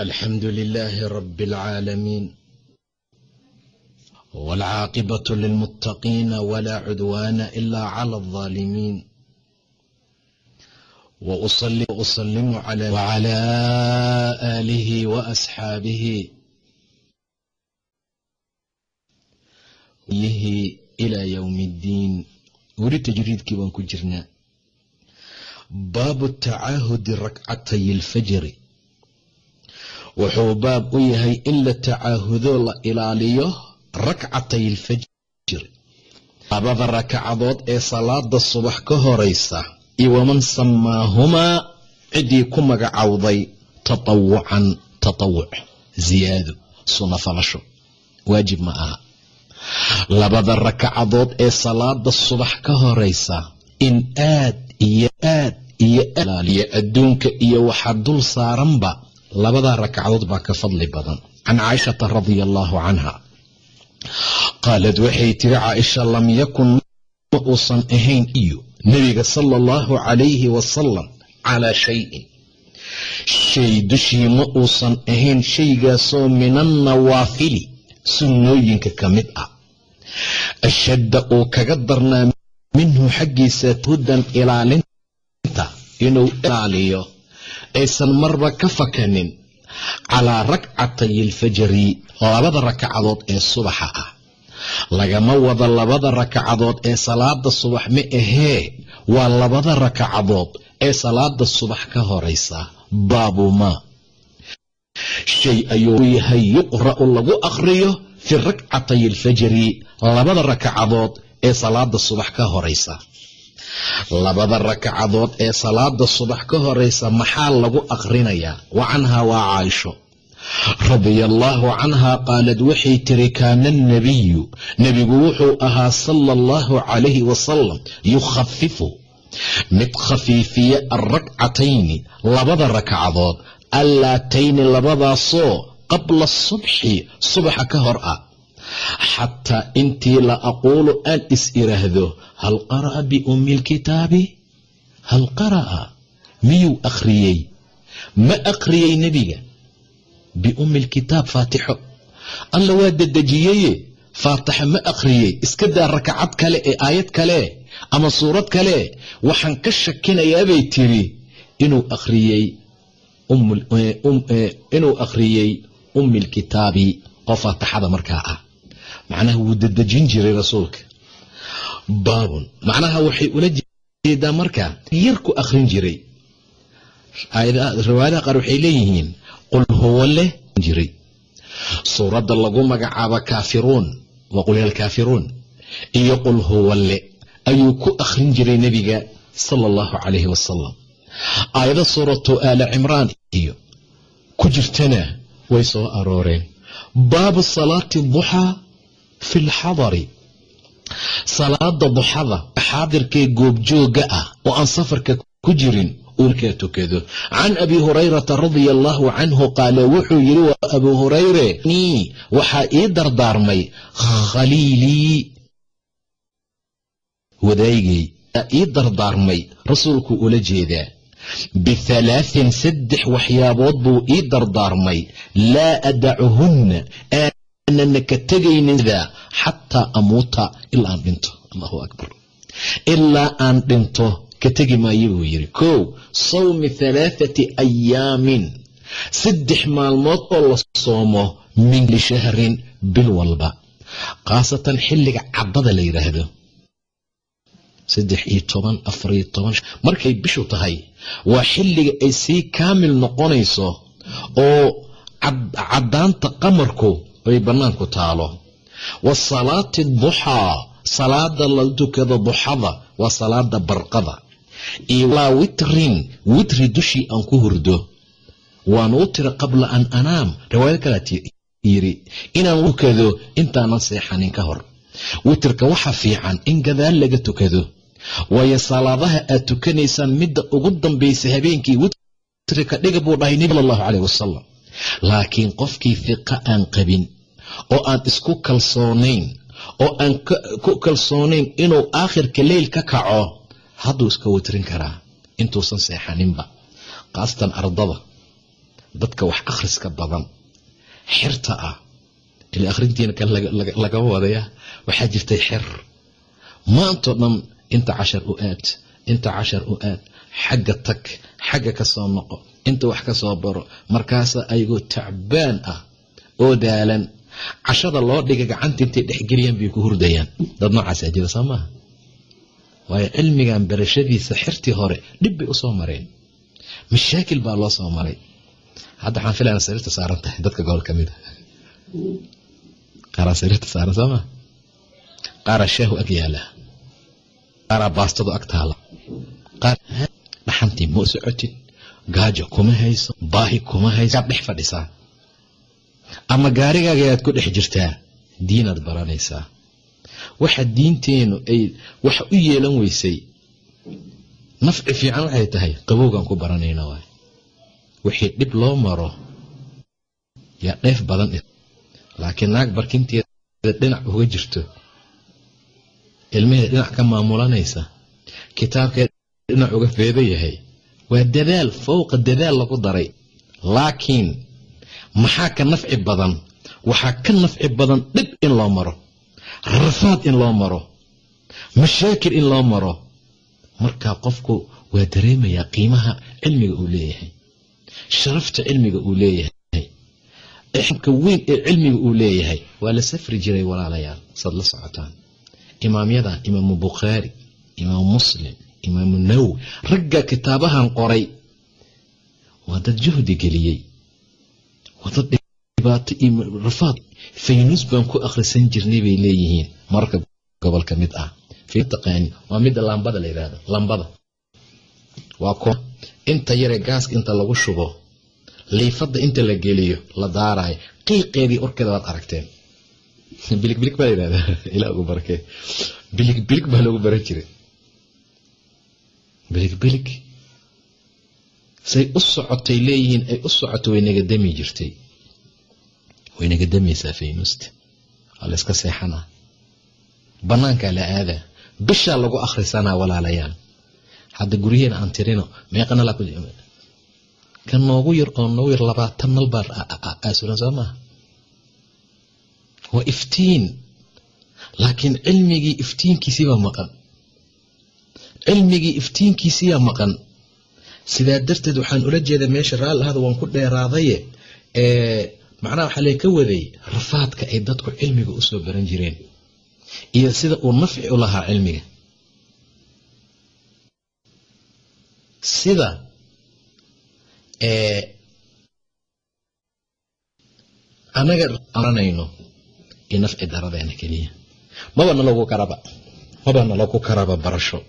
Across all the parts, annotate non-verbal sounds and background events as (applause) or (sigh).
الحمد لله رب العالمين والعاقبة للمتقين ولا عدوان إلا على الظالمين وأصلي وأسلم على وعلى آله وأصحابه إلى يوم الدين وريد تجريد كيوان كجرنا باب التعاهد ركعتي الفجر wuxuu baab u yahay in la tacaahudo la ilaaliyo rakcatay alfajri labada rakacadood ee salaada subax ka horaysa iyo waman samaahumaa ciddii ku magacowday tatawucan tatawuc ziyaado sunno falasho waajib ma aha. Labada rakacadood ee salaada subax ka horaysa in aad iyo aad iyo ilaaliyo adduunka iyo waxa dul saaranba labadaa ragcadood baa ka fadli badan. Can caaishata radia allaahu canha qaalad waxay tiri caaisha lam yakun ma uusan ahayn iyo nebiga sala allahu calayhi wasalam calaa shayin. Shay dushii ma uusan ahayn shaygaasoo min annawaafili sunnooyinka ka mid ah. Ashadda uu kaga darnaa minhu xaggiisa hudan ilaalinta inuu ilaaliyo aysan marba ka fakanin calaa rakcatay alfajri labada rakacadood ee subaxa ah. Lagama wado labada rakacadood ee salaada subax ma ahee waa labada rakacadood ee salaada subax ka horaysa baabu maa shay ayuu yahay yuqra'u lagu akhriyo fi rakcatay alfajri labada rakacadood ee salaada subax ka horaysa labada rakacadood ee salaada subax ka horaysa maxaa lagu akhrinayaa wa canhaa waa caaisho radia allaahu canhaa qaalad waxay tiri kaana annabiyu nebigu wuxuu ahaa sala allahu calayhi wasalam yukhafifu mid khafiifiya alrakcatayni labada rakacadood. Allaatayni labadaasoo qabla subxi subaxa ka hor ah xataa intii la aquulu aan is iraahdo hal qara'a biummi lkitaabi hal qara'a miyuu akhriyey ma akhriyey nebiga biummi lkitaab faatixo alla waa dedejiyeye faatixa ma akhriyey iska daa rakacad kale ee aayad kale ama suurad kale waxaan ka shakinayaabay tiri inuu akhriyey inuu akhriyey ummi lkitaabi oo faatixada markaa ah macnaha wuu dedejin jiray rasuulka. Baabun. Macnaha waxay ula jeedaa markaa yar ku akhrin jiray. Riwaayadaha qaar waxay leeyihiin qul huwa leh jiray. Suuradda lagu magacaabo kaafiruun waa qul yalkaafiruun iyo qul huwa le ayuu ku akhrin jiray nebiga sala allahu calayhi wasalam aayado suuratu aala cimraan iyo ku jirtana way soo arooreen. Baabu salaati duxaa fi lxadari salaada duxada xaadirkee goobjooga ah oo aan safarka ku jirin uu markaa tukado can abi hurayrata radia allaahu canhu qaala wuxuu yidhi waa abuu hurayre nii waxaa ii dardaarmay khaliilii wadaygay ii dardaarmay rasuulku ula jeedaa bihalaahin saddex waxyaabood buu ii dardaarmay laa adacuhunna aanana ka tegayninda xataa amuuta ilaa aan dhinto. Allahu akbar. Ilaa aan dhinto ka tegi maayo buu yidhi. Kow sawmi halaathati ayaamin saddex maalmood oo la soomo min lishahrin bil walba. Khaasatan xilliga caddada la yidhaahdo saddex iyo toban afariyo toban markay bishu tahay waa xilliga ay sii kaamil noqonayso oo caddaanta qamarku ay bannaanku taalo. Wa salaati duxaa salaada la tukado duxada waa salaada barqada. Iyo walaa witrin witri dushii aan ku hurdo. Waan u tira qabla an anaam riwaayad kalaat yiri inaan tukado intaanan seexanin ka hor. Witirka waxa fiican in gadaal laga tukado. Waayo salaadaha aad tukanaysaan midda ugu dambaysa habeenkii witrika dhiga buu dhahay nebi sal allahu caleyh wasalam laakiin qofkii fiqa aan qabin oo aan isku kalsoonayn oo aan ku kalsoonayn inuu aakhirka leyl ka kaco hadduu iska witrin karaa. Intuusan seexaninba. Khaasatan ardada dadka wax akhriska badan xirta ah. Ila akhrintiina kan lagama wadaya waxaa jirtay xer maantoo dhan inta cashar u aad inta cashar u aad xagga tag xagga ka soo noqo inta wax ka soo baro. Markaasa ayagoo tacbaan ah oo daalan. Cashada loo dhiga gacanta intay dhexgeliyaan bay ku hurdayaan. Dad noocaasaa jira soo waayo cilmigan barashadiisa xirtii hore dhib bay u soo mareen. Mashaakil baa loo soo maray. Hadda waxaan filayna sariirta saaran tahay dadka gobol ka mida qaaraa sariirta saaran soo maa qaaraa shaahu ag yaalla. Qaaraa baastadu ag taala. Qaar dhaxantii ma socotid gaajo kuma hayso baahi kuma hayso dhex fadhisaa. Ama gaarigaaga ayaad ku dhex jirtaa diinaad baranaysaa. Waxa diinteennu ay waxa u yeelan weysay nafci fiican waxay tahay qabowgaan ku baranayna waay. Wixii dhib loo maro yaa dheef badan laakiin naag barkinteeda dhinac uga jirto ilmaheed dhinac ka maamulanaysa kitaabkeeda dhinac uga feedo yahay waa dadaal fowqa dadaal lagu daray. Laakiin maxaa ka nafci badan? Waxaa ka nafci badan dhib in loo maro rafaad in loo maro mashaakil in loo maro. Markaa qofku waa dareemayaa qiimaha cilmiga uu leeyahay sharafta cilmiga uu leeyahay xamka weyn ee cilmiga uu leeyahay. Waa la safri jiray walaalayaal saad la socotaan. Imaamyadan imaamu bukhaari imaamu muslim imaamu nawowi ragga kitaabahan qoray. Waa dad juhdi geliyey. Waa dad dhibaato iyo rafaad faynus baan ku akhrisan jirnay bay leeyihiin. Mararka gobol ka mid ah. Taqaani waa midda lambada la yidhahdo lambada. Waa ko inta yare gaaska inta lagu shubo liifadda inta la geliyo la daarayo qiiqeedii orkeeda waad aragteen. Biligbilig baa la yidhahdaa (laughs) ilaa ugu barakee biligbilig baa loogu baran jiray biligbilig say u socotay leeyihiin ay u socoto way naga dami jirtay. Way naga damaysaa faynuusta waa la iska seexanaa. Bannaankaa la aadaa. Bishaa lagu akhrisanaa walaalayaal. Hadda guryaheena aan tirino meeqana laa ka noogu yar oo noogu yar labaatan nal baa aasuran soo maaha waa iftiin. Laakiin cilmigii iftiinkiisiibaa maqan cilmigii iftiinkiisiibaa maqan. Sidaa darteed waxaan ula jeedaa meesha raalli ahada waan ku dheeraadaye macnaha waxaa lee ka waday rafaadka ay dadku cilmiga u soo baran jireen iyo sida uu nafci u lahaa cilmiga. Sida anaga aranayno iyo nafci daradeena keliya. Maba nalagu karaba maba nalagu karaba barasho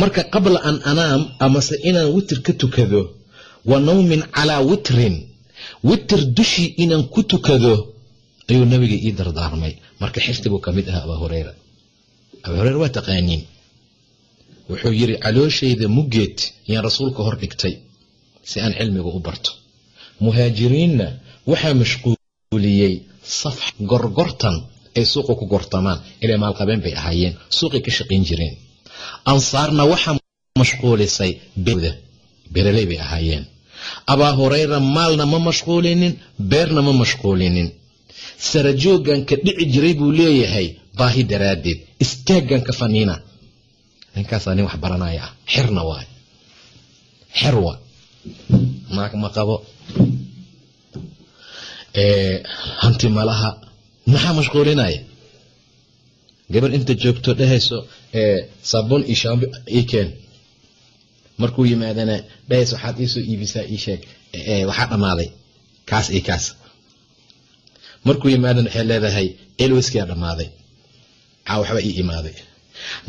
marka qabla an anaam amase inaan witir ka tukado wa nawmin calaa witrin. Witir dushii inaan ku tukado ayuu nabiga ii dardaarmay. Marka xirti buu ka mid ahaa abaa hureyra abaa hureyra waa taqaaniin. Wuxuu yidhi calooshayda muggeed yaan rasuulka hor dhigtay si aan cilmiga u barto. Muhaajiriinna waxaa mashquuliyey safx gorgortan ay suuqa ku gortamaan ilaa maalqabeen bay ahaayeen suuqay ka shaqayn jireen ansaarna waxaa mashquulisay beeraley bay ahaayeen. Abaa hureyra maalna ma mashquulinin beerna ma mashquulinin. Sarajooggan ka dhici jiray buu leeyahay baahi daraaddeed istaaggan ka faniina ninkaasaa nin wax baranaya ah xerna waay. Xer wa naag ma qabo. Hanti malaha maxaa mashquulinaya gabar inta joogto dhehayso sabuun iyo shaambo ii keen. Markuu yimaadana dhehayso waxaad iisoo iibisaa ii sheeg waxaa dhammaaday kaas iyo kaas. Markuu yimaadana waxay leedahay elweskia dhammaaday. Caa waxba ii imaaday.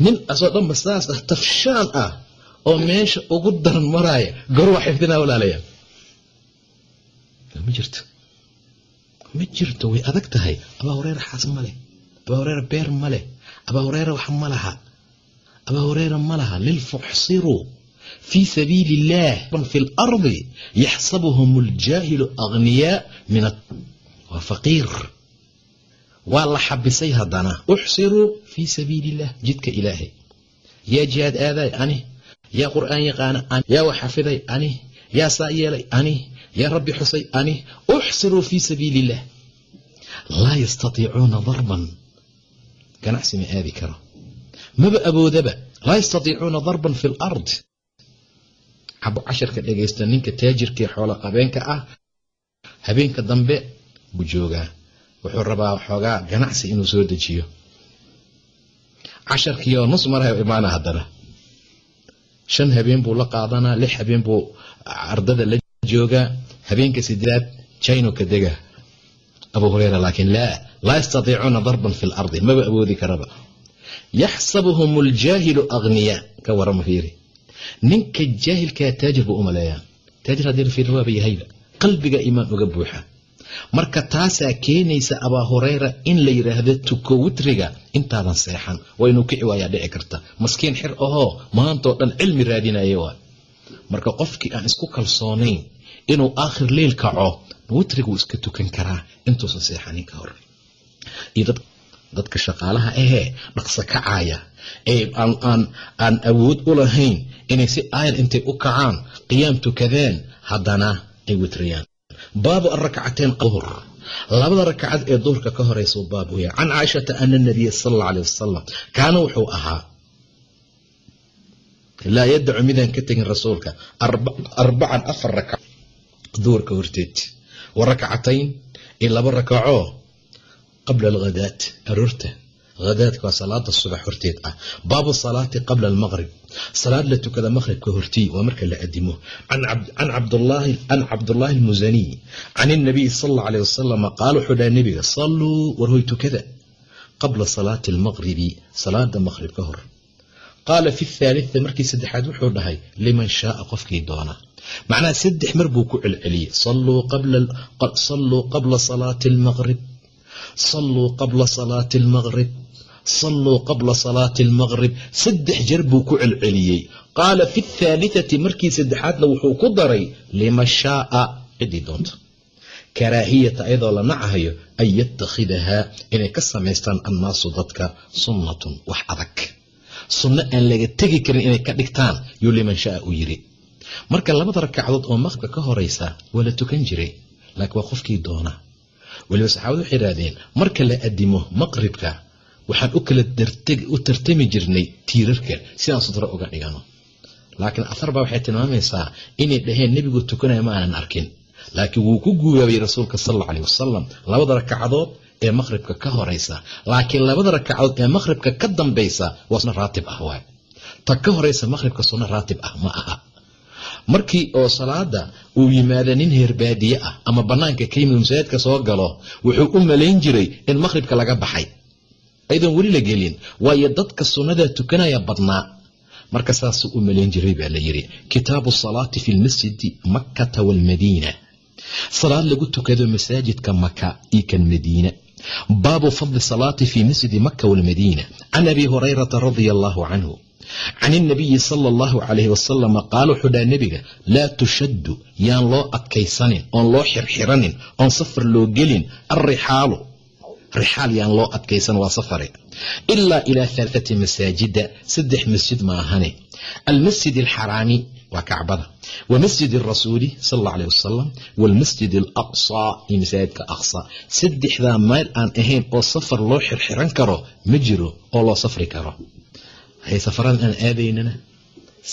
Nin asoo dhanba saas ah tafshaan ah oo meesha ugu daran maraaya goor waa xifdinaa walaalayaal ma jirto. Ma jirto way adag tahay. Abaa hureera xaas ma abaa hureera beer ma leh. Abaa hureera wax ma laha. Abaa hureera ma laha. Lilfuxsiruu fii sabiili illaah fi lardi yaxsabuhum aljaahilu aghniyaa min waa faqiir. Waa la xabisay haddana. Uxsiruu fii sabiili illah jidka ilaahay. Yaa jihaad aadaay ani. Yaa qur'aan yaqaana ani. Yaa wax xafiday ani. Yaa saa yeelay ani. Yaa rabbi xusay ani. Uxsiruu fii sabiili illah laa yastatiicuuna darban ganacsi ma aadi karo. Maba awoodaba laa yastatiicuuna darban fi lard cabo casharka dhegaysta ninka taajirkaee xoolo qabeenka ah habeenka dambe buu joogaa. Wuxuu rabaa xoogaa ganacsi inuu soo dejiyo. Casharkiioo nus maraha imaana haddana. Shan habeen buu la qaadanaa lix habeen buu ardada la joogaa. Habeenka sideedaad chino ka dega. Abu hureyra laakiin laa laa yastatiicuuna darban fi lardi maba awoodi karaba yaxsabuhum aljaahilu aghniyaa ka warama fiiri ninka jaahilkaa taajir buu u maleeyaa taajir haddii la fiiri waaba yahayba qalbiga imaan uga buuxa marka taasaa keenaysa abaa in la yidhaahdo tuko witriga intaadan seexan waa inuu kici waayaa dhici karta maskiin xir ahoo maantoo dhan cilmi raadinaya waa marka qofkii aan isku kalsoonayn inuu aakhir leyl kaco witriguu iska tukan karaa intuusan seexanin ka hor iyo dadka shaqaalaha ahee dhaqso kacaya ee aan awood u lahayn inay si aayar intay u kacaan qiyaam tukadeen haddana ay witriyaan. Baabu arakcateen duhur labada rakcad ee duhurka ka horeysau baab weya can caaishata ana nabiya sal alla aleh wasalam kaana wuxuu ahaa laa yadacu midaan ka tegin rasuulka arbacan afar rakac duhurka horteed. Wa rakcatayn iyo laba rakacoo qabla alghadaat aroorta hadaadka waa salaada subax horteed ah baabu salaati qabla almaqrib salaad la tukada maqhribka hortii waa marka la adimo can cabdullaahi almusaniy can اnabiy sal alla aleh wasalam qaala wuxuu dhaha nebiga saluu warhoy tukada qabla salaati almaqribi salaada maqhrib ka hor qaala fi thaalitha markii saddexaad wuxuu dhahay liman shaaa qofkii doona macnaha saddex mar buu ku celceliyey saluu qabla salaati almaqrib saluu qabla salaati almaqrib saluu qabla salaati almaqrib saddex jeer buu ku celceliyey qaala fi athaalitati markii saddexaadna wuxuu ku daray lima shaaa ciddii doonto karaahiyata ayadoo la nacahayo an yatakhidahaa inay ka samaystaan annaasu dadka sunnatun wax adag sunno aan laga tegi karin inay ka dhigtaan yuu liman shaaa u yiri marka labada rakacdood oo maqribka ka horeysa waa la tukan jiray laakiin waa qofkii doona weliba saxaabadu waxay idhahdeen marka la adimo maqribka waxaan u kala u tartami jirnay tiirarka sidaan sudro uga dhigano. Laakiin athar baa waxay tilmaamaysaa inay dhaheen nebigu tukanaya ma aanan arkin. Laakiin wuu ku guubaabay rasuulka sal alla wasalam labada rakacadood ee maqhribka ka horeysa laakiin labada rakacadood ee maqhribka ka dambaysa waa sunno raatib ah waay. Ta ka horeysa maqhribka sunno raatib ah ma aha markii oo salaada uu yimaada nin heerbaadiye ah ama banaanka ka masaajidka soo galo wuxuu u malayn jiray in maqhribka laga baxay. Ayadoon weli la gelin waayo dadka sunnada tukanaya badnaa. Marka saasuu u malayn jiray baa la yidhi kitaabu salaati fi lmasjidi makkata waalmadiina salaad lagu tukado masaajidka maka iyo kan madiina. Baabu fadli salaati fi masjidi maka waalmadiina can abi hurayrata radia allahu canhu can inabiyi sala allahu calayhi wasalam qaala wuxuu dhaha nebiga laa tushaddu yaan loo adkaysanin oon loo xirxiranin oon safar loo gelin alrixaalu rixaal yaan loo adkaysan waa safare ilaa ilaa halaathati masaajida saddex masjid maahane almasjid alxaraami waa kacbada wa masjid arasuuli sal alla aleh wasalam waalmasjid alaqsaa iyo masaajidka aqsa saddexdaa meel aan ahayn oo safar loo xirxiran karo ma jiro oo loo safri karo waxay safaradan aan aadaynana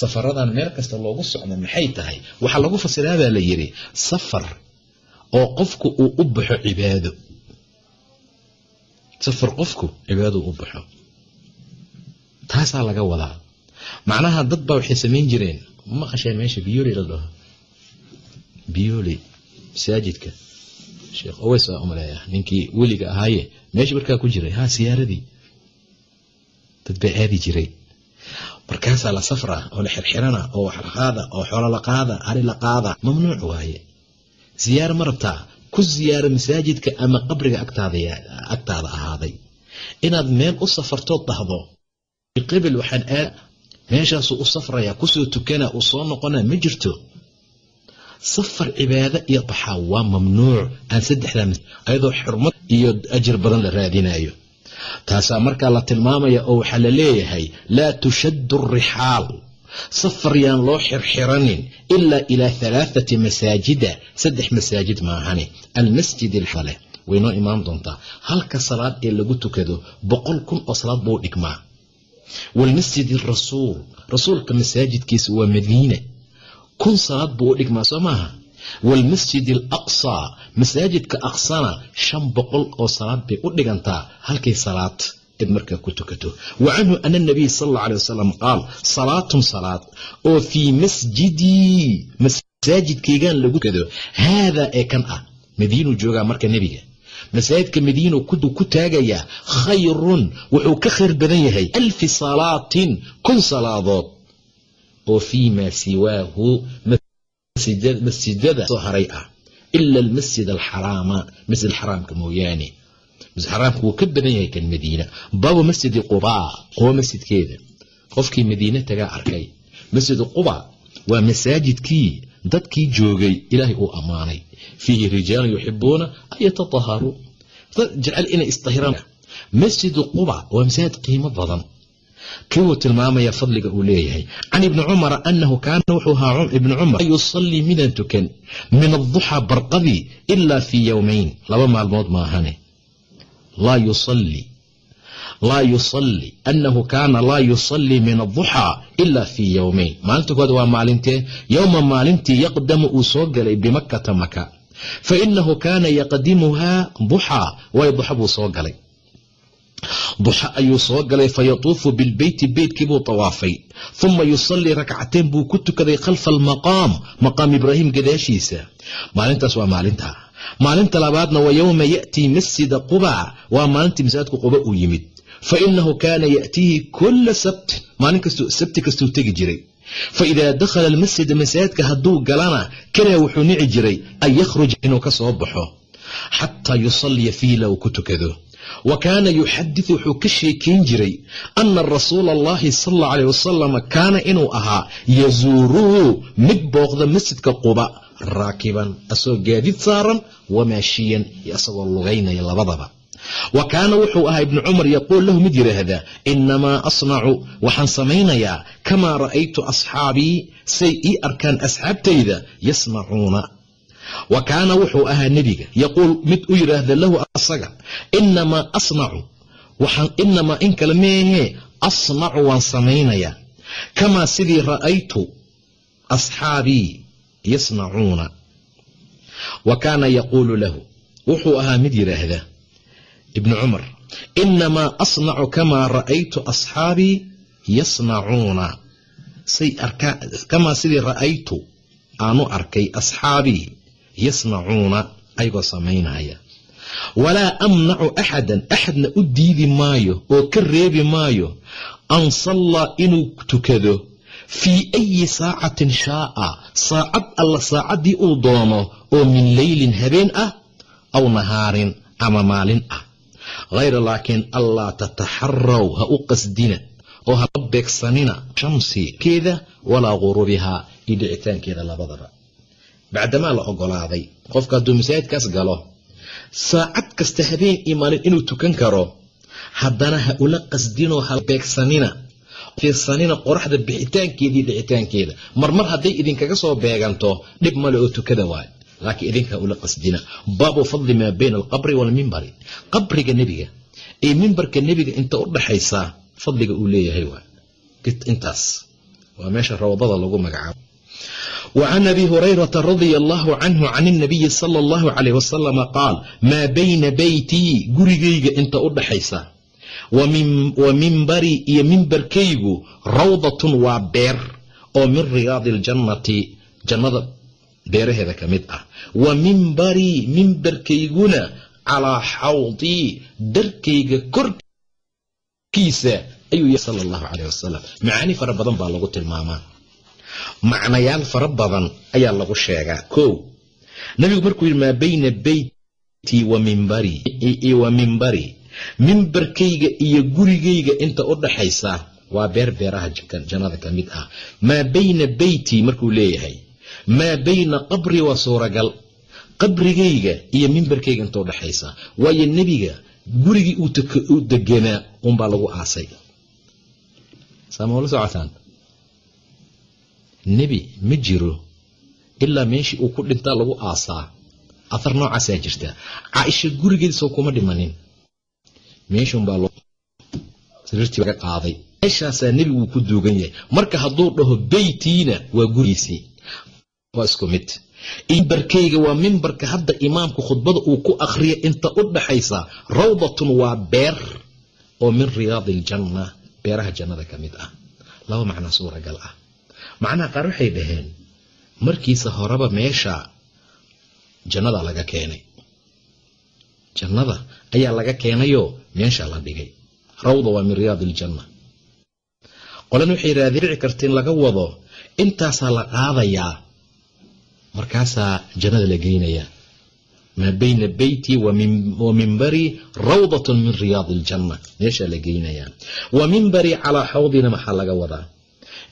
safaradan meel kasta loogu socda maxay tahay? Waxaa lagu fasiraa baa la yidhi safar oo qofku uu u baxo cibaado. Safar qofku cibaadou u baxo. Taasaa laga wadaa. Macnaha dad baa waxay samayn jireen. Ma qasheen meesha biyoli la dhaho? Biyoli masaajidka. Sheekh oweys waa umaleeya ninkii weliga ahaaye. Meesha markaa ku jiray ha siyaaradii dad baa aadi jiray markaasaa la safra oo la xirxirana oo wax la qaada oo xoolo la qaada ari la qaada mamnuuc waaye. Ziyaaro ma rabtaa ku ziyaaro masaajidka ama qabriga agtaada ahaaday. Inaad meel u safartood dhahdo qibel waxaan aa meeshaasuu u safrayaa ku soo tukanaa uu soo noqonaa ma jirto. Safar cibaado iyo baxaa waa mamnuuc. Aan saddexdaa ayadoo xurmad iyo ajir badan la raadinayo taasaa markaa la tilmaamaya oo waxaa la leeyahay laa tushaddu arixaal safar yaan loo xirxiranin ilaa ilaa halaathati masaajida saddex masaajid maahane almasjid alxale waynoo imaan doontaa. Halka salaad ee lagu tukado boqol kun oo salaad buu dhigmaa. Walmasjid arasuul rasuulka masaajidkiisa waa madiina kun salaad buu u dhigmaa soo maaha waalmasjid alaqsaa masaajidka aqsana shan boqol oo salaad bay u dhigantaa halkay salaad id markaa ku tukato wa canhu ana nabiy sal alla alay wasalam qaal salaatun salaad oo fii masjidii masaajidkaygaan lagu tukado haadaa ee kan ah madiinuu joogaa marka nebiga masaajidka madiinu ku taagayaa khayrun wuxuu ka khayr badan yahay alfi salaatin kun salaadood oo fii maa siwaahu masjidada soo haray ah ila almasjid alxaraama masjid alxaraamka mooyaane. Masjid xaraamka wuu ka badan yahay kan madiina. Baabu masjidi qubaa quba masjidkeeda. Qofkii madiine tagaa arkay. Masjid quba waa masaajidkii dadkii joogay ilaahay uu ammaanay. Fiihi rijaalun yuxibuuna an yatataharuu. Dad jecel inay isdahiraan masjidu quba waa masaajid qiimo badan kii wuu tilmaamaya fadliga uu leeyahay. Can ibni cumara anahu kaana wuxuu ahaa ibni cumar. Yusallii midaan tukan min aduxaa barqadii ilaa fii yowmayn laba maalmood maahane laa yusalli. Laa yusalli. Anahu kaana laa yusallii min aduxaa ila fii yowmayn maalinta kood waa maalintee yowma maalintii yaqdamu uu soo galay bimakkata maka fainahu kaana yaqdimuhaa duxaa waayo duxa buu soo galay duxa ayuu soo galay fayatuufu bilbeyti beytkiibuu tawaafay. Uma yusallii rakcateen buu ku tukaday khalfa almaqaam maqaam ibraahim gadaashiisa. Maalintaas waa maalinta. Maalinta labaadna wa yowma ya'tii masjida quba waa maalintii masaajidka quba uu yimid. Fainahu kaana ya'tiihi kula sabt maalin kastu sabti kastuu tegi jiray. Faidaa dakhala almasjida masaajidka hadduu galana kariha wuxuu nici jiray an yakhruj inuu ka soo baxo xataa yusalliya fiihi la uu ku tukado wa kaana yuxadithu wuxuu ka sheekayn jiray ana rasuula allahi sal alla alayh wasalam kaana inuu ahaa yasuuruhu mid booqda masjidka quba raakiban asagoo gaadiid saaran wamaashiyan iyo asagoo lugaynaya labadaba. Wa kaana wuxuu ahaa ibnu cumar yaquul lahu mid yidhaahdaa inamaa asnacu waxaan samaynayaa kamaa ra'aytu asxaabii say ii arkaan asxaabtayda yasnacuuna wa kaana wuxuu ahaa nebiga. Yaquul mid u yidhaahda lahu asaga inamaa asnacu waxaan inamaa in kale meehee asnacu waan samaynayaa. Kamaa sidii ra'aytu asxaabii yasnacuuna wa kaana yaquulu lahu. Wuxuu ahaa mid yidhaahda ibnu cumar inamaa asnacu kamaa ra'aytu asxaabii yasnacuuna say arkaa kamaa sidii ra'aytu aanu arkay asxaabii yasnacuuna ayagoo samaynaya walaa amnacu axadan axadna u diidi maayo oo ka reebi maayo an sallaa inuu tukado fii ayi saacatin shaaa saacad alla saacaddii uu doono oo min leylin habeen ah aw nahaarin ama maalin ah. Hayra laakiin allaa tataxaraw ha u qasdina oo hala beegsanina shamsi keeda walaa gurubihaa iyo dhicitaankeeda labadaba bacdamaa la ogolaaday qofka hadduu masaajidkaas galo saacad kasta habeen iyo maalin inuu tukan karo haddana ha ula qasdinoo ha beegsanina fiirsanina qoraxda bixitaankeedii dhicitaankeeda marmar hadday idinkaga soo beeganto dhib male oo tukada waayo laakiin idinka ula qasdina baabu fadli maa bayna alqabri waalmimbari qabriga nebiga ee mimbarka nebiga inta u dhaxaysa fadliga uu leeyahay waay intaas waa meesha rawdada lagu magacaabo وعن أبي هريرة رضي الله عنه عن النبي صلى الله عليه وسلم قال ما بين بيتي قريقيق انت أدحيسا ومنبري يا منبركيغو روضة وبير أو من رياض الجنة جنة بير هذا كمدأة ومنبري منبركيغونا على حوضي دركيغ كركيسة أيوة صلى الله عليه وسلم معاني فربضان بالغوت الماما macnayaal fara badan ayaa lagu sheegaa. Kow nabigu markuu yidhi maa bayna beyti wa mimbari mimbarkayga iyo gurigayga inta u dhaxaysa waa beer beeraha jannada ka mid ah. Maa bayna beyti markuu leeyahay maa bayna qabri waa suuragal qabrigayga iyo mimbarkayga inta u waayo nebiga gurigii uu deganaa unbaa lagu aasay. Saamala socotaan nebi ma jiro ilaa meeshii uu ku dhintaa lagu aasaa. Afar noocaasaa jirta. Caaisha gurigeedisoo kuma dhimanin. Meeshunbaa sariirtii laga qaaday. Meeshaasaa nebiguu ku duugan yahay. Marka hadduu dhaho beytiina waa gurigiisii waa isku mid. Mimbarkayga waa mimbarka hadda imaamku khudbada uu ku akhriya inta u dhaxaysa rawdatun waa beer oo min riyaadi aljanna beeraha jannada ka mid ah. Laba macnaa suuragal ah macnaha qaar waxay dhaheen markiisa horeba meesha jannada laga keenay. Jannada ayaa laga keenayoo meesha la dhigay. Rawda waa min riyaadi aljanna qolan waxay yidhahdeen dhici karta in laga wado intaasaa la qaadayaa markaasaa jannada la geynayaa maa bayna beyti wa mimbarii rawdatun min riyaadi aljanna meeshaa la geynayaa. Wa mimbarii calaa xawdina maxaa laga wadaa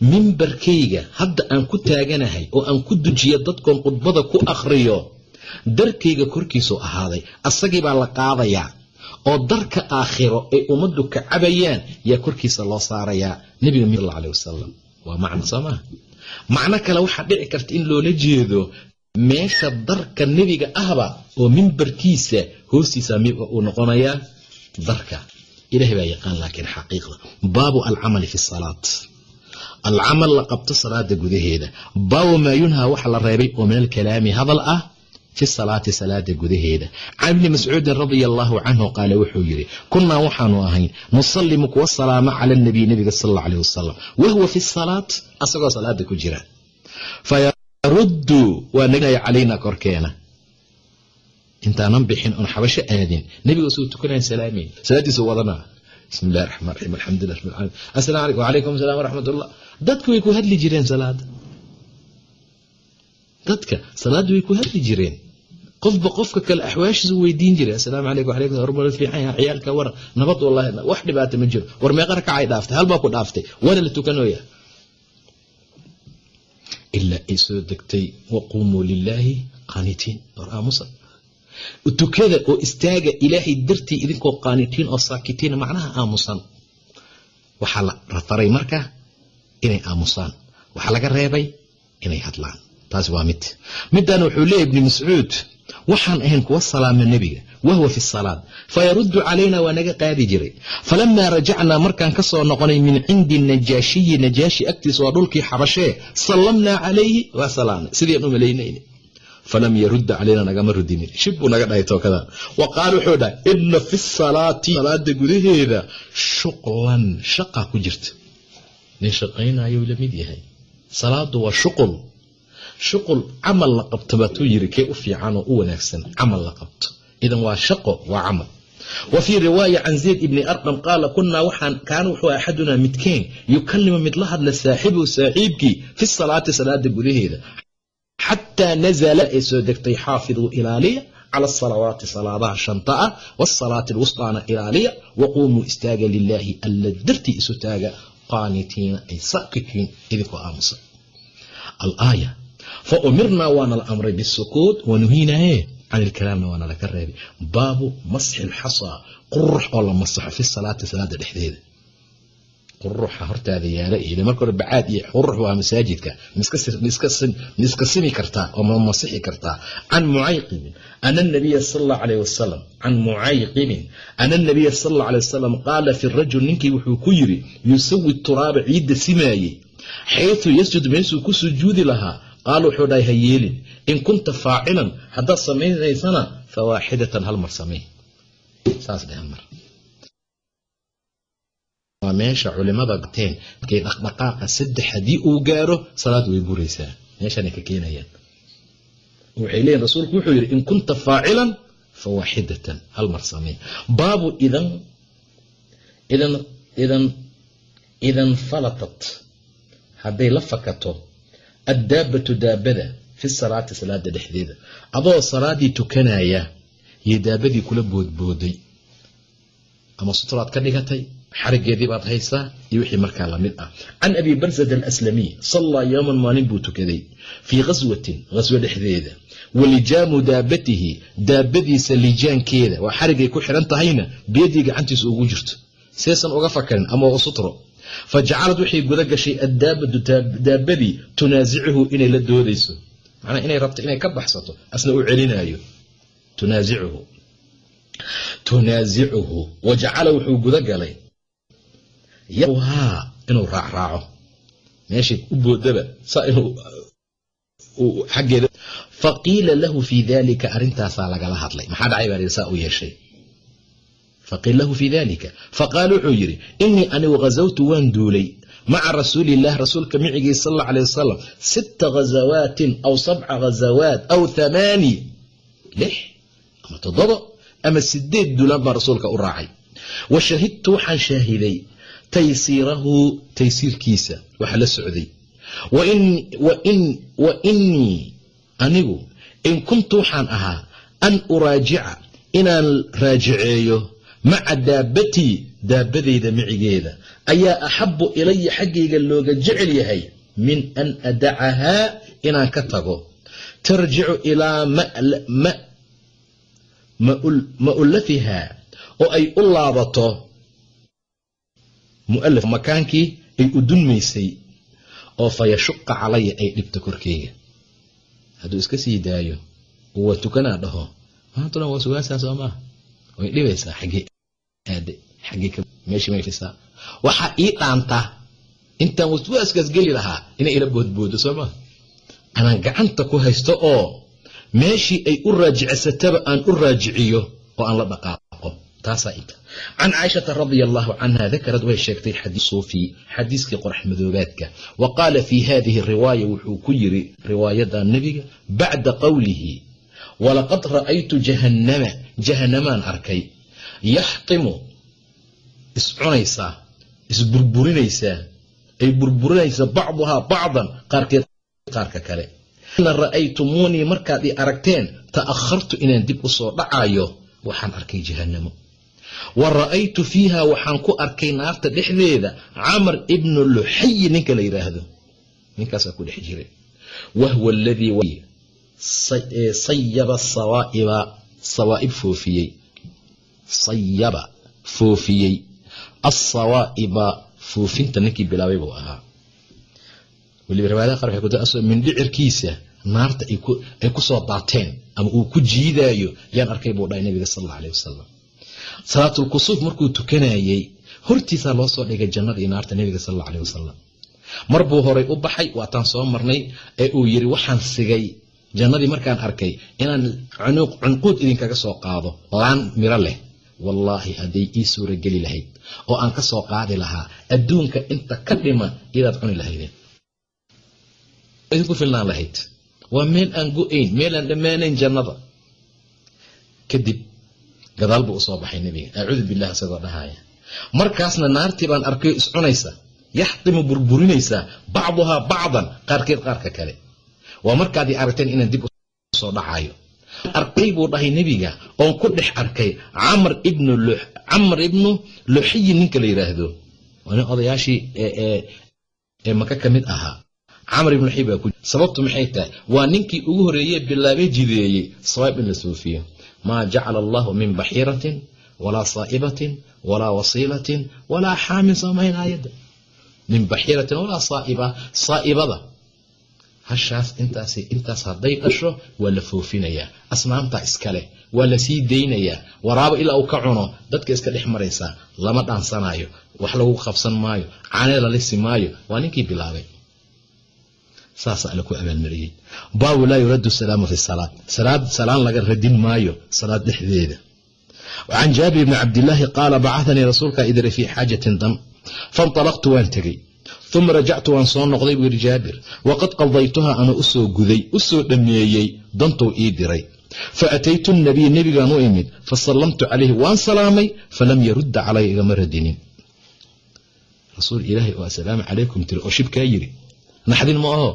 mimbarkayga hadda aan ku taaganahay oo aan ku dujiyo dadkoon khudbada ku akhriyo darkayga korkiisuu ahaaday asagii baa la qaadayaa oo darka aakhiro ay ummaddu ka cabayaan yaa korkiisa loo saarayaa nebiga sal aleh wasalam. Waa macno soo macno kale waxaa dhici karta in loola jeedo meesha darka nebiga ahba oo mimbarkiisa hoostiisa uu noqonayaa? Darka. Ilahay baa yaqaan laakiin xaqiiqda baabu alcamali fi salaat alcamal la qabto salaada gudaheeda. Baabu maa yunhaa waxa la reebay oo min alkalaami hadal ah fi salaati salaada gudaheeda. Can ibni mascuudin radia allaahu canhu qaale wuxuu yidhi kunnaa waxaanu ahayn nusallimu kuwa salaamo cala nabiy nebiga sal alla aleh wasalam wahuwa fi salaat asagoo salaada ku jira. Fayaruddu waa naginaya calaynaa korkeena. Intaanan bixin oon xabasho aadin. Nebiga suu tukanaya salaamayn salaadiisu wadanaa bismi illahi raxiim alxamdulilah rabbil caalamiin assalaamu calaykum wacalaykum assalam waraxmat ullah dadku way ku hadli jireen salaada dadka salaadda way ku hadli jireen qofba qofka kale axwaashiisu weydiin jiray assalaamu calaykum wacalaykum hormar fiican yaha ciyaalka war nabad wallahi wax dhibaata ma jiro. War meeqa rakacay dhaaftay halbaa ku dhaaftay? Waana la tukanooya? Ilaa ay soo degtay waquumuu lilaahi qaanitiin. War aamusa tukada oo istaaga ilaahay dartii idinkoo qaanitiin oo saakitiina macnaha aamusan. Waxaa la faray marka inay aamusaan. Waxaa laga reebay inay hadlaan. Taasi waa mid. Middaana wuxuu leeyahy ibni mascuud waxaan ahayn kuwa salaama nebiga wahuwa fi salaad. Fayaruddu calayna waa naga qaadi jiray. Falamaa rajacnaa markaan ka soo noqonay min cindi najaashiyi najaashi agtiisa waa dhulkii xabashee sallamnaa calayhi waa salaamnay sidii aan u malaynayna falam yarudda calayna nagama rudinin shib buu naga dhahay tookada wa qaala wuxuu dhahay ina fi salaati salaada gudaheeda shuqlan shaqaa ku jirta nin shaqaynayuu la mid yahay salaadu waa shuqul shuqul camal la qabto baatuu yiri kee u fiican oo u wanaagsan camal la qabto idan waa shaqo waa camal wa fii riwaaya can zayd ibni arqam qaala kunaa waxaan kaana wuxuu axadunaa midkeen yukallimu mid la hadla saaxibuhu saaxiibkii fi salaati salaada gudaheeda xataa nazala ay soo degtay xaafiduu ilaaliya cala asalawaati salaadaha shanta ah waasalaati alwusطaana ilaaliya waquumuu istaaga lilaahi alla dartii isu taaga qaanitiina ay sakitiin idinkoo aamusan alaaya fa umirnaa waana la amray bisukuut wanuhiinahe can ilkalaamna waana laka reebay baabu masxi alxasaa qurux oo la masaxo fi salaati salaada dhexdeeda quruxa hortaada yaalla iyo marka hore bacaad iyo qurux waa masaajidka. Miska simi kartaa oo ma masixi kartaa can mucayqibin ana nabiya sal allahu alayh wasalam can mucayqibin ana nabiya sal allahu alay wasalam qaala fi rajul ninkii wuxuu ku yiri yusawi turaaba ciidda simaayey xaytu yasjud meeshuu ku sujuudi lahaa. Qaala wuxuu dhahay ha yeelin in kunta faacilan haddaad samaynaysana fa waaxidatan hal mar samey saas dheh mar waa meesha culimada gateen markay dhaqdhaqaaqa saddex haddii uu gaaro salaad way buraysaa. Meeshanay ka keenayaan. Waxay leeyihiin rasuulku wuxuu yidhi in kunta faacilan fa waaxidatan hal mar samey baabu idan idan idan idan falatat. Hadday la fakato addaabbatu daabada fi salaati salaada dhexdeeda. Adoo salaadii tukanaya iyo daabadii kula boodbooday. Ama sutraad ka dhigatay xarigeedii baad haysaa iyo wixii markaa la mid ah. Can abi barsad alaslamiy sallaa yowman maalin buu tukaday fii khaswatin khaswo dhexdeeda. Walijaamu daabatihi daabadiisa lijaankeeda. Waa xarigay ku xiran tahayna biyadii gacantiisa ugu jirto. Seesan uga fakarin ama u sutro fa jacalad guda gashay addaabadu daabadii tunaasicuhu inay la doodayso. Macnaa inay rabto inay ka baxsato asna uu celinaayo. Tunaasicuhu. Tunaasicuhu. Wa jacala wuxuu guda galay haa inuu raacraaco meeshay u boodaba saa inuu xaggeeda. Faqiila lahu fii dalika arrintaasaa lagala hadlay. Maxaa dhacay baa saa u yeeshay? Faqiila lahu fii dalika faqaala wuxuu yidhi inii anigu ghazawtu waan duulay. Maca rasuuliillah rasuulka micigiisa sal alla alay wasalam sita ghazawaatin aw sabca ghazawaat aw thamaani. Lix ama toddoba ama sideed duulaan baan rasuulka u raacay. Wa shahidtu waxaan shaahiday taysiirahu taysiirkiisa. Waxa la socday. Wa innii anigu in kuntu waxaan ahaa an uraajica inaan raajiceeyo maca daabatii daabadayda micigeeda. Ayaa axabu ilaya xaggayga looga jecel yahay min an adacahaa inaan ka tago. Tarjicu ilaa ma'ulafihaa oo ay u laabato mualaf makaankii ay u dunmaysay oo fa yashuqa calaya ay dhibto korkeyga. Hadduu iska sii daayo waa tukanaa dhaho maantuna waa sugaasaa soo way dhibaysaa xaggee aade xaggee meeshii may fisaa waxaa ii dhaantaa intaan waswaaskaas geli lahaa inay ila boodboodo soo maaha anaan gacanta ku haysto oo meeshii ay u raajicsataba aan u raajiciyo oo aan la dhaqaaqo taasaa inta can caaishata radia allahu canha dakarad way sheegtay xadiis suufi xadiiskii qorax madoobaadka. Wa qaala fii hadihi riwaaya wuxuu ku yiri riwaayada nebiga bacda qowlihi walaqad ra'aytu jahannama jahannamaan arkay. Yaxtimu iscunaysaa isburburinaysaa ay burburinaysa bacduhaa bacdan qaarkeed qaarka kale. Ina ra'aytumuunii markaad i aragteen ta'akhartu inaan dib u soo dhacayo waxaan arkay jahannamo wa ra'aytu fiiha waxaan ku arkay naarta dhexdeeda camar ibnu luxayi ninka la yidhaahdo ninkaasaa ku dhex jiray. Wahwa aladii sayaba sawaa'iba sawaa'ib foofiyey. Sayaba foofiyey. Assawaa'iba foofinta ninkii bilaabay buu ahaa. Weliba riwaayadaha qaar waxay ku taasoo mindhicirkiisa naarta ay ku soo daateen ama uu ku jiidaayo yaan arkay buu dhahay nabiga sal alla aleh wasalam salaatulkusuuf markuu tukanayey hortiisaa loo soo dhigay jannada iyo naarta nebiga sal alla wasalam mar buu horay u baxay waataan soo marnay ee uu yidhi waxaan sigay jannadii markaan arkay inaan cunquud idinkaga soo qaado laan miro leh. Wallaahi hadday ii suura geli lahayd oo aan ka soo qaadi lahaa adduunka inta ka dhiman idaad cuni lahaydeen idinku filnaan lahayd. Waa meel aan go'ayn meel aan dhammaanayn jannada. Kadib gadaal buu u soo baxay nebiga. Acuudu billah isagoo dhahaya. Markaasna naartii baan arkayo iscunaysa yaxtimu burburinaysaa bacduhaa bacdan qaarkeed qaarka kale. Waa markaadii aragteen inaan dib u soo dhacayo arkay buu dhahay nebiga oon ku dhex arkay camr ibnu camr ibnu luxiyi ninka la yidhaahdo waa nin odayaashii ee maka ka mid ahaa. Camr ibnu luxiyi baa ku sababtu maxay tahay? Waa ninkii ugu horeeye bilaabay jideeyey sawaab in la soofiyo maa jacala allahu min baxiiratin walaa saa'ibatin walaa wasiilatin walaa xaamin samayn aayadda min baxiiratin walaa saaiba saa'ibada hashaas intaas intaas hadday dhasho waa la foofinayaa asnaamtaa iskale waa la sii daynayaa waraabo ilaa uu ka cuno dadka iska dhex maraysaa lama dhaansanaayo wax lagu qabsan maayo caanee la lisi maayo waa ninkii bilaabay saasa alle ku abaalmariyey. Baabu laa yuraddu salaamu fi salaad. Salaad salaan laga radin maayo salaad dhexdeeda. Can jaabir bni cabdilaahi qaala bacahanii rasuulkaa idira fii xaajatin dan fainطalaqtu waan tegey. Uma rajactu waan soo noqday buu yidhi jaabir waqad qadaytuhaa ana u soo guday u soo dhammeeyey dantou ii diray. Faataytu nabiy nebigaan u imid fasallamtu calayhi waan salaamay falam yarudda calaya igama radinin. Rasuul ilaahay oo assalaamu calaykum tiri oo shibkaa yiri naxdin ma aho?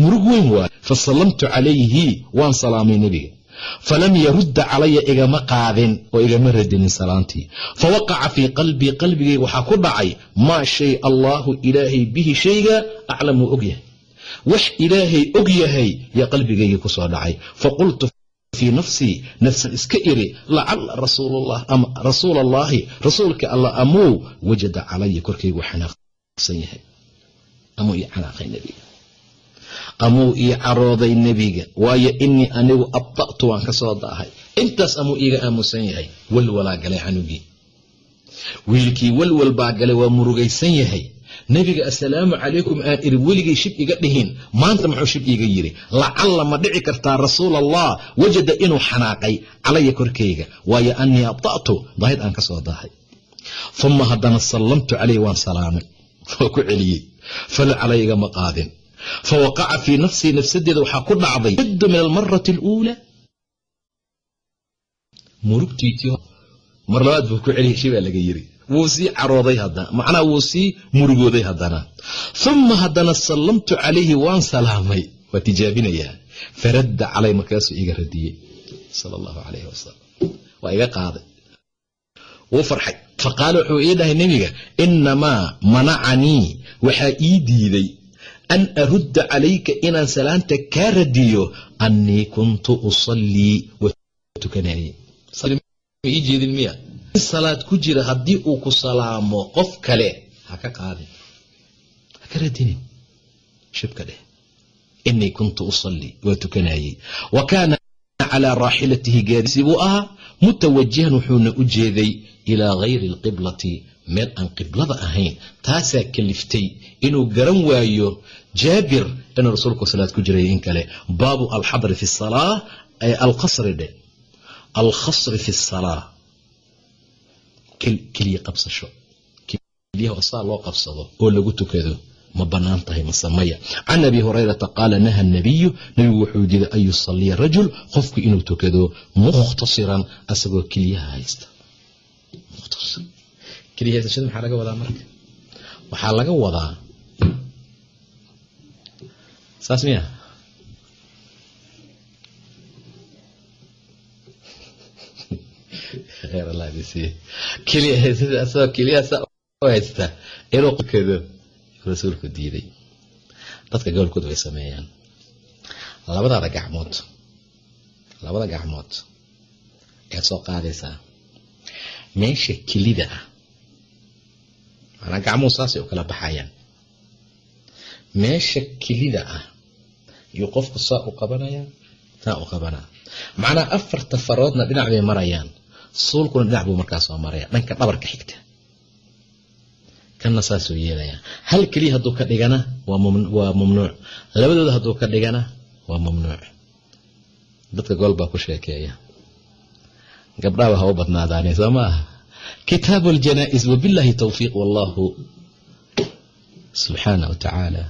Murug weyn waaye fasallamtu calayhi waan salaamay nebiga. Falam yarudda calaya igama qaadin oo igama radinin salaantii. Fawaqaca fii qalbii qalbigayga waxaa ku dhacay maa shay allaahu ilaahay bihi shayga aclam uu og yahay. Wax ilaahay og yahay yaa qalbigaygii ku soo dhacay. Faqultu fii nafsii nafsan iska iri lacala rasuula allaahi rasuulka allah amuu wajada calaya korkaygu xanaaqsan yahay amuu ii xanaaqay nebiga. Amuu ii carooday nebiga. Waayo inii anigu abda'tu waan ka soo daahay intaas amuu iiga aamusan yahay walwalaa galay canugii wiilkii walwal baa galay waa murugaysan yahay. Nebiga assalaamu calaykum aan iri weligay shib iga dhihin. Maanta muxuu shib iiga yidhi lacalla ma dhici kartaa rasuul allah wajada inuu xanaaqay calaya korkayga. Waayo anii abda'tu daahid aan ka daahay uma haddana sallamtu calayh waan salaamay oo ku celiyey. Fala calay igama qaadin. Fawaqaca fii nafsii nafsadeeda waxaa ku dhacday. Jaddu min almarati murugtiitii mar labaad buu ku celiyay shibaa laga yiri. Wuu sii carooday haddana. Macnaha wuu sii murugooday haddana. Uma haddana sallamtu calayhi waan salaamay. Waa tijaabinayaa faradda calay markaasuu iga radiyey. Sala allahu calayhi wasalam waa iga qaaday. Wuu farxay faqaala wuxuu ii dhahay nebiga inamaa manacanii waxaa ii diiday an arudda calayka inaan salaanta kaa radiyo annii kuntu usallii wa tukanaye ii jeedin miya in salaad ku jira haddii uu ku salaamo qof kale ha ka qaadin ha ka radinin shibka dheh. Inii kuntu usallii waa tukanayey wa kaana calaa raaxilatihi gaadisi buu ahaa mutawajihan wuxuuna u jeeday ilaa gayri alqiblati meel aan qiblada ahayn taasaa kaliftay inuu garan waayo jaabir inuu rasuulku salaad ku jiray in kale baabu alxadri fi salaa alqasri dheh alkhasri fi salaa keliya qabsasho keliyaha saa loo qabsado oo lagu tukado ma bannaan tahay mase maya can abi hurayrata qaala naha nabiyu nabigu wuxuu diiday an yusaliya rajul qofku inuu tukado mukhtasiran asagoo keliyaha haysta keliya haysashada maxaa laga wadaa marka? Waxaa laga wadaa saas miya (laughs) keliya haysashada asagoo keliyaha saa u inuu tukado rasuulku diiday. Dadka gobolkooda way sameeyaan. Labadaada gacmood labada gacmood ayaad soo qaadaysaa meesha kelida ah manaa gacmuhu saasay u kala baxayaan meesha kelida ah yuu qofku saa u qabanaya saa u qabanaa macnaa afarta faroodna dhinac bay marayaan suulkuna dhinac buu markaa soo maraya dhanka dhabarka xigta kanna saasuu yeelayaa hal keliya hadduu ka dhigana waa mamnuuc labadooda hadduu ka dhigana waa mamnuuc dadka gool baa ku sheekeeya gabdhahaba haba badnaadaane soo ma aha? Kitaabu aljanaa-is wabillahi towfiiq wallahu subxaana wa tacaala